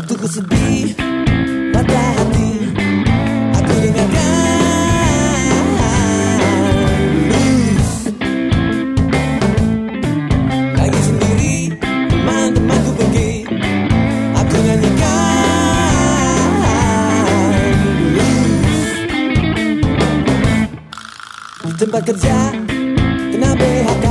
Waktu ku sedih Patah hati Aku dengarkan. Lagi sendiri Teman-temanku pergi Aku nyanyikan. Di tempat kerja Kena PHK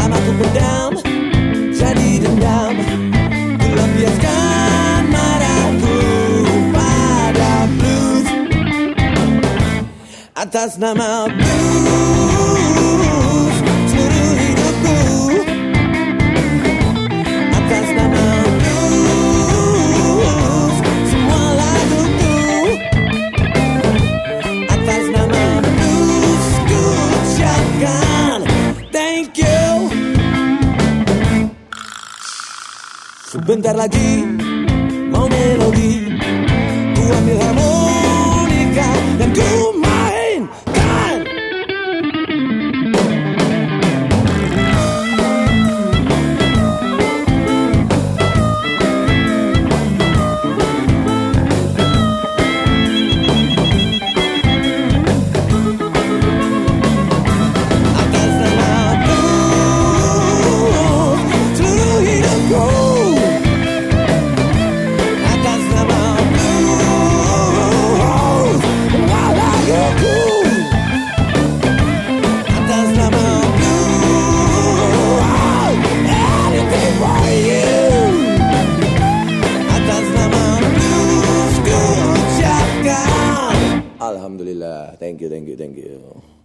Lama ku pendam Jadi dendam. Ku lampiaskan marahku Pada blues. Atas nama blues Sebentar lagi Mau melodi Alhamdulillah. Thank you, thank you, thank you